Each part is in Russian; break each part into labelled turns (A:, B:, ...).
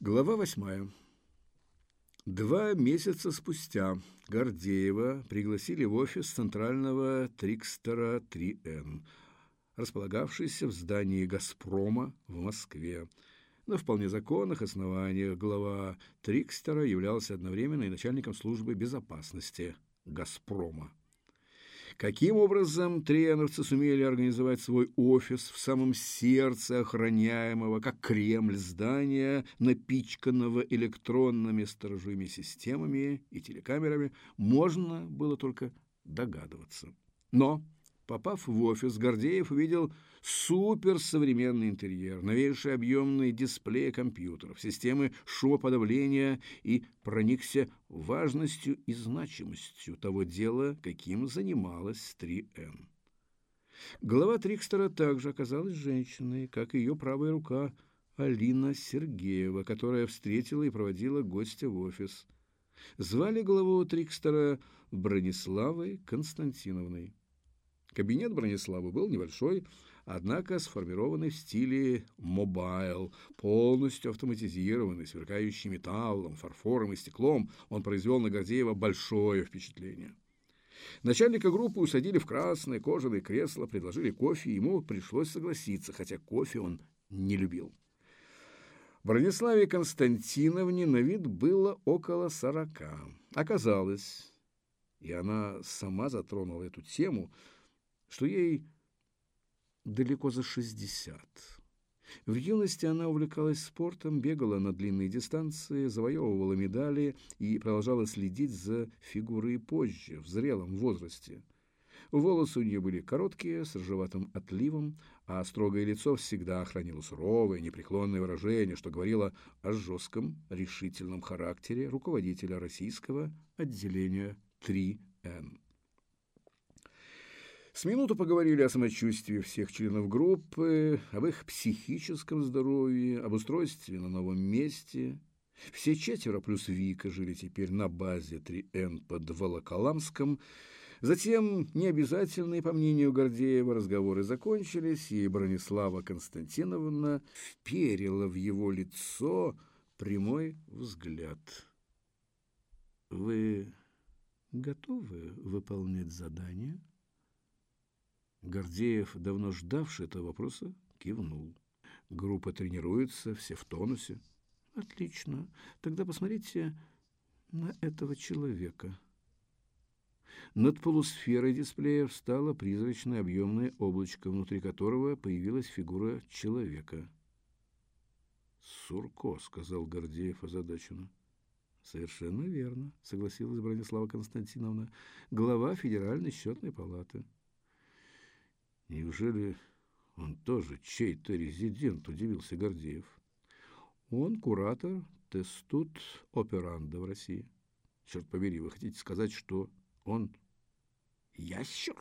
A: Глава восьмая. Два месяца спустя Гордеева пригласили в офис центрального Трикстера 3Н, располагавшийся в здании «Газпрома» в Москве. На вполне законных основаниях глава Трикстера являлся одновременно и начальником службы безопасности «Газпрома». Каким образом треновцы сумели организовать свой офис в самом сердце охраняемого, как Кремль, здания, напичканного электронными сторожевыми системами и телекамерами, можно было только догадываться. Но Попав в офис, Гордеев увидел суперсовременный интерьер, новейшие объемные дисплеи компьютеров, системы шумоподавления и проникся важностью и значимостью того дела, каким занималась 3Н. Глава Трикстера также оказалась женщиной, как и ее правая рука Алина Сергеева, которая встретила и проводила гостя в офис. Звали главу Трикстера Брониславой Константиновной. Кабинет Бронислава был небольшой, однако сформированный в стиле mobile, полностью автоматизированный, сверкающий металлом, фарфором и стеклом, он произвел на Гордеева большое впечатление. Начальника группы усадили в красное кожаное кресло, предложили кофе, ему пришлось согласиться, хотя кофе он не любил. Брониславе Константиновне на вид было около сорока. Оказалось, и она сама затронула эту тему – что ей далеко за 60. В юности она увлекалась спортом, бегала на длинные дистанции, завоевывала медали и продолжала следить за фигурой позже, в зрелом возрасте. Волосы у нее были короткие, с ржеватым отливом, а строгое лицо всегда хранило суровое, непреклонное выражение, что говорило о жестком, решительном характере руководителя российского отделения 3Н. С минуту поговорили о самочувствии всех членов группы, об их психическом здоровье, об устройстве на новом месте. Все четверо плюс Вика жили теперь на базе 3Н под Волоколамском. Затем, необязательные, по мнению Гордеева, разговоры закончились, и Бронислава Константиновна вперила в его лицо прямой взгляд. «Вы готовы выполнять задание?» Гордеев, давно ждавший этого вопроса, кивнул. Группа тренируется, все в тонусе. Отлично. Тогда посмотрите на этого человека. Над полусферой дисплея встало призрачное объемное облачко, внутри которого появилась фигура человека. «Сурко», — сказал Гордеев озадаченно. «Совершенно верно», — согласилась Бронислава Константиновна, глава Федеральной счетной палаты. Неужели он тоже чей-то резидент, удивился Гордеев. Он куратор тестут операнда в России. Черт побери, вы хотите сказать, что он ящер?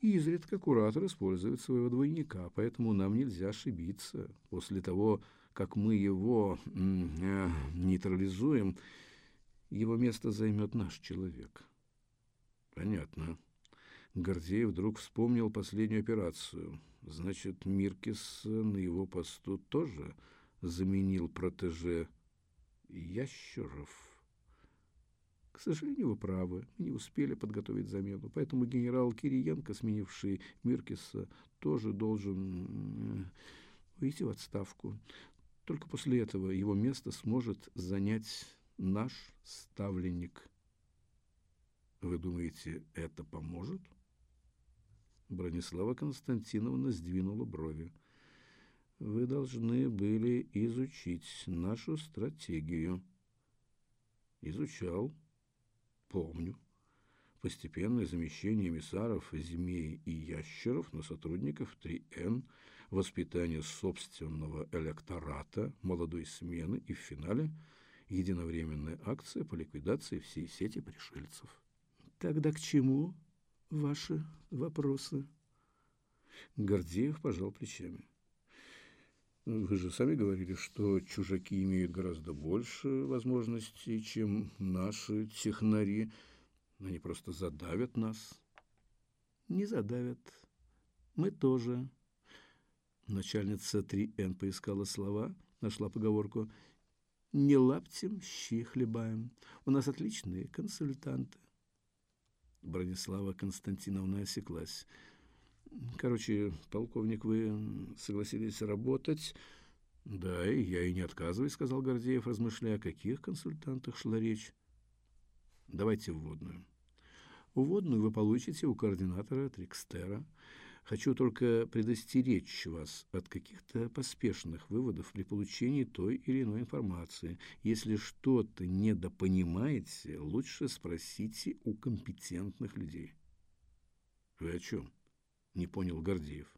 A: Изредка куратор использует своего двойника, поэтому нам нельзя ошибиться. После того, как мы его э, нейтрализуем, его место займет наш человек. Понятно. Гордеев вдруг вспомнил последнюю операцию. Значит, Миркис на его посту тоже заменил протеже Ящеров. К сожалению, вы правы, не успели подготовить замену, поэтому генерал Кириенко, сменивший Миркиса, тоже должен уйти в отставку. Только после этого его место сможет занять наш ставленник. Вы думаете, это поможет? — Бронислава Константиновна сдвинула брови. Вы должны были изучить нашу стратегию. Изучал. Помню. Постепенное замещение эмиссаров, змей и ящеров на сотрудников 3Н, воспитание собственного электората, молодой смены и в финале единовременная акция по ликвидации всей сети пришельцев. Тогда к чему ваши вопросы?» Гордеев пожал плечами. Вы же сами говорили, что чужаки имеют гораздо больше возможностей, чем наши технари. Они просто задавят нас. Не задавят. Мы тоже. Начальница 3Н поискала слова. нашла поговорку. Не лаптем щи хлебаем. У нас отличные консультанты. Бронислава Константиновна осеклась. Короче, полковник, вы согласились работать? Да, и я и не отказываюсь, сказал Гордеев, размышляя, о каких консультантах шла речь. Давайте вводную. Вводную вы получите у координатора Трикстера. Хочу только предостеречь вас от каких-то поспешных выводов при получении той или иной информации. Если что-то недопонимаете, лучше спросите у компетентных людей. Вы о чем? Не понял Гордеев.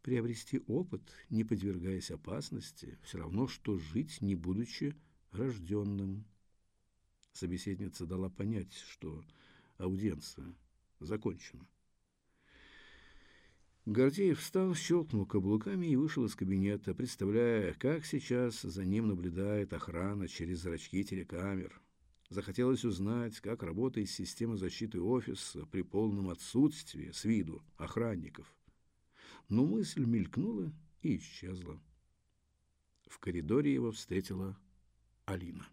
A: Приобрести опыт, не подвергаясь опасности, все равно, что жить, не будучи рожденным. Собеседница дала понять, что аудиенция закончена. Гордеев встал, щелкнул каблуками и вышел из кабинета, представляя, как сейчас за ним наблюдает охрана через зрачки телекамер. Захотелось узнать, как работает система защиты офиса при полном отсутствии с виду охранников. Но мысль мелькнула и исчезла. В коридоре его встретила Алина.